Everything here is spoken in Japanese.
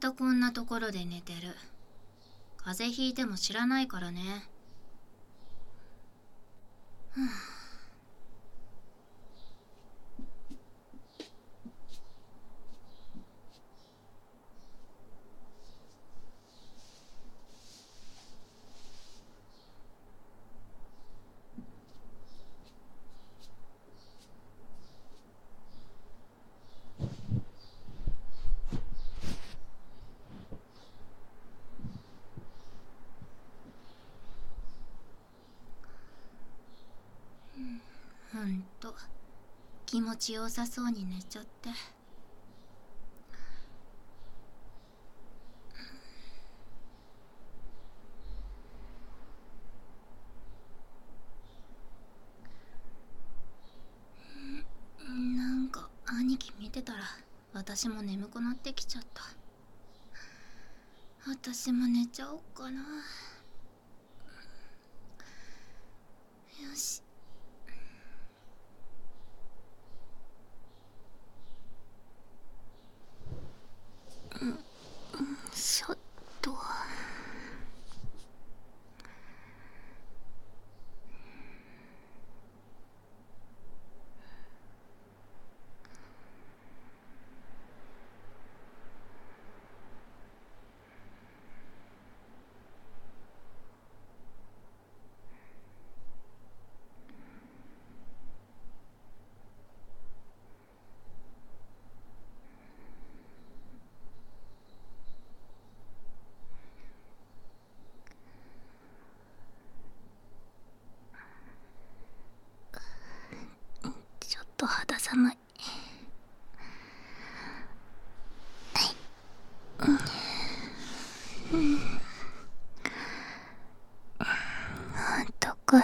たこんなところで寝てる。風邪ひいても知らないからねふぅほんと気持ちよさそうに寝ちゃって。なんか兄貴見てたら私も眠くなってきちゃった。私も寝ちゃおっかな。よしちょっとちょっ寒い。はい。うん、うん、得意